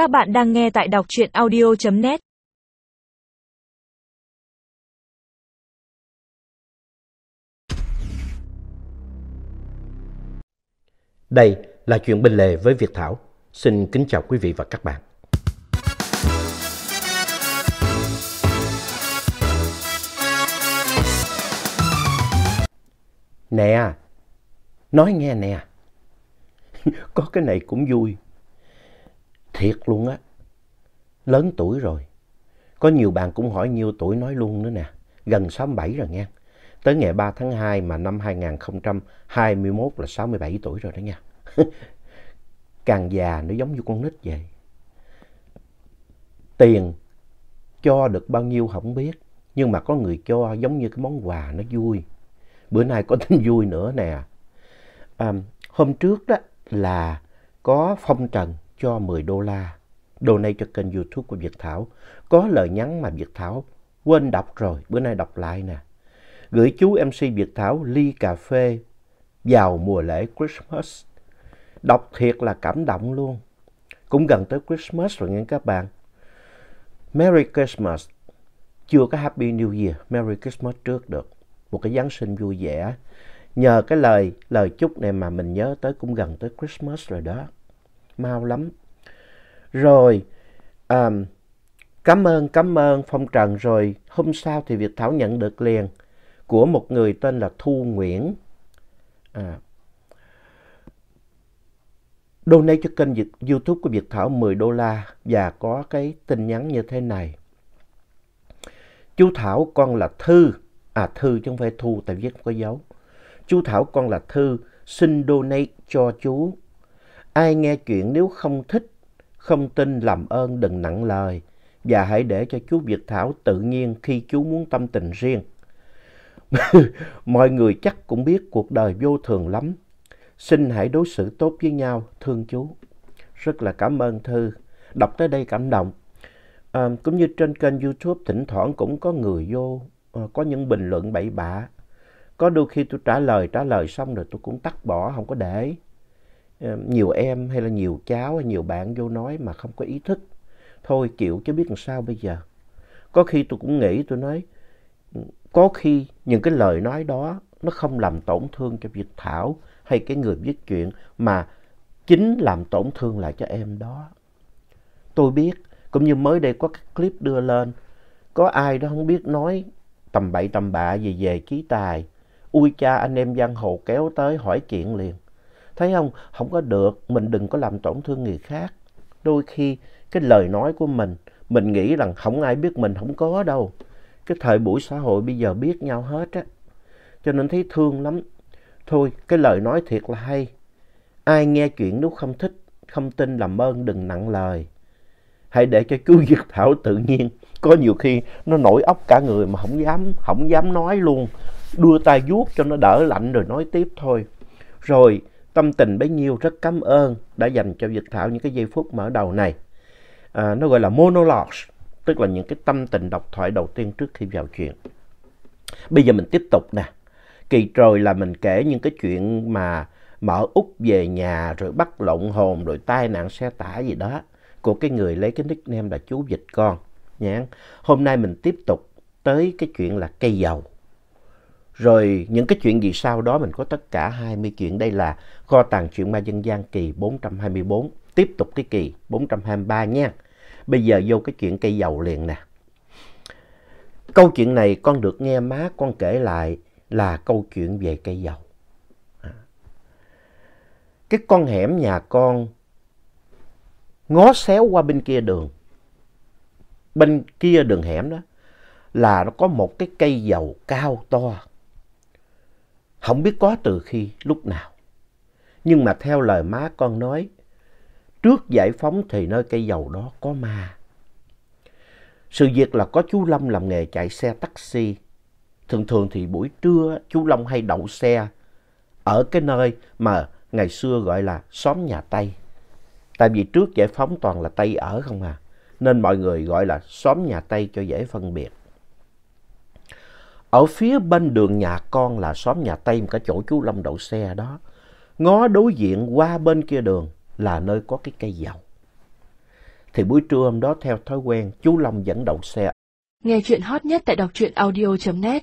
Các bạn đang nghe tại đọc truyện audio.net Đây là chuyện bên lề với Việt Thảo. Xin kính chào quý vị và các bạn. Nè, nói nghe nè, có cái này cũng vui. Thiệt luôn á, lớn tuổi rồi. Có nhiều bạn cũng hỏi nhiêu tuổi nói luôn nữa nè, gần 67 rồi nha. Tới ngày 3 tháng 2 mà năm 2021 là 67 tuổi rồi đó nha. Càng già nó giống như con nít vậy. Tiền cho được bao nhiêu không biết, nhưng mà có người cho giống như cái món quà nó vui. Bữa nay có tin vui nữa nè. À, hôm trước đó là có phong trần cho 10 đô la donate cho kênh youtube của Việt Thảo. Có lời nhắn mà Việt Thảo quên đọc rồi, bữa nay đọc lại nè. Gửi chú MC Việt Thảo ly cà phê vào mùa lễ Christmas. Đọc thiệt là cảm động luôn. Cũng gần tới Christmas rồi nghe các bạn. Merry Christmas. Chưa có Happy New Year. Merry Christmas trước được. Một cái Giáng sinh vui vẻ. Nhờ cái lời lời chúc này mà mình nhớ tới cũng gần tới Christmas rồi đó. Mau lắm. Rồi, um, cảm ơn, cảm ơn Phong Trần. Rồi hôm sau thì Việt Thảo nhận được liền của một người tên là Thu Nguyễn. À, donate cho kênh YouTube của Việt Thảo 10 đô la và có cái tin nhắn như thế này. Chú Thảo con là Thư, à Thư chứ không phải Thu tại viết không có dấu. Chú Thảo con là Thư, xin donate cho chú. Ai nghe chuyện nếu không thích, không tin làm ơn đừng nặng lời và hãy để cho chú Việt Thảo tự nhiên khi chú muốn tâm tình riêng. Mọi người chắc cũng biết cuộc đời vô thường lắm. Xin hãy đối xử tốt với nhau, thương chú. Rất là cảm ơn Thư. Đọc tới đây cảm động. À, cũng như trên kênh YouTube thỉnh thoảng cũng có người vô, à, có những bình luận bậy bạ. Có đôi khi tôi trả lời, trả lời xong rồi tôi cũng tắt bỏ, không có để. Ờ, nhiều em hay là nhiều cháu hay nhiều bạn vô nói mà không có ý thức. Thôi chịu chứ biết làm sao bây giờ. Có khi tôi cũng nghĩ, tôi nói, có khi những cái lời nói đó nó không làm tổn thương cho Việt Thảo hay cái người viết chuyện mà chính làm tổn thương lại cho em đó. Tôi biết, cũng như mới đây có cái clip đưa lên, có ai đó không biết nói tầm bậy tầm bạ gì về ký tài. Ui cha anh em giang hồ kéo tới hỏi chuyện liền. Thấy không? Không có được, mình đừng có làm tổn thương người khác. Đôi khi cái lời nói của mình, mình nghĩ rằng không ai biết mình không có đâu. Cái thời buổi xã hội bây giờ biết nhau hết á. Cho nên thấy thương lắm. Thôi, cái lời nói thiệt là hay. Ai nghe chuyện nếu không thích, không tin làm ơn đừng nặng lời. Hãy để cho chú Việt Thảo tự nhiên. Có nhiều khi nó nổi óc cả người mà không dám, không dám nói luôn. Đưa tay vuốt cho nó đỡ lạnh rồi nói tiếp thôi. Rồi, tâm tình bấy nhiêu rất cảm ơn đã dành cho Việt Thảo những cái giây phút mở đầu này. À, nó gọi là monologues, tức là những cái tâm tình độc thoại đầu tiên trước khi vào chuyện. Bây giờ mình tiếp tục nè. Kỳ rồi là mình kể những cái chuyện mà mở út về nhà rồi bắt lộn hồn rồi tai nạn xe tải gì đó của cái người lấy cái nickname là chú Dịch Con. Nhá. Hôm nay mình tiếp tục tới cái chuyện là cây dầu. Rồi những cái chuyện gì sau đó mình có tất cả 20 chuyện. Đây là kho tàng chuyện ma dân gian kỳ 424. Tiếp tục cái kỳ 423 nha. Bây giờ vô cái chuyện cây dầu liền nè. Câu chuyện này con được nghe má con kể lại là câu chuyện về cây dầu. À. Cái con hẻm nhà con ngó xéo qua bên kia đường. Bên kia đường hẻm đó là nó có một cái cây dầu cao to. Không biết có từ khi, lúc nào. Nhưng mà theo lời má con nói, trước giải phóng thì nơi cây dầu đó có ma. Sự việc là có chú Lâm làm nghề chạy xe taxi. Thường thường thì buổi trưa chú Lâm hay đậu xe ở cái nơi mà ngày xưa gọi là xóm nhà Tây. Tại vì trước giải phóng toàn là Tây ở không à. Nên mọi người gọi là xóm nhà Tây cho dễ phân biệt. Ở phía bên đường nhà con là xóm nhà Tây, cả chỗ chú Lâm đậu xe đó. Ngó đối diện qua bên kia đường là nơi có cái cây dầu. thì buổi trưa hôm đó theo thói quen chú Lâm dẫn đậu xe. Nghe chuyện hot nhất tại đọc truyện audio.net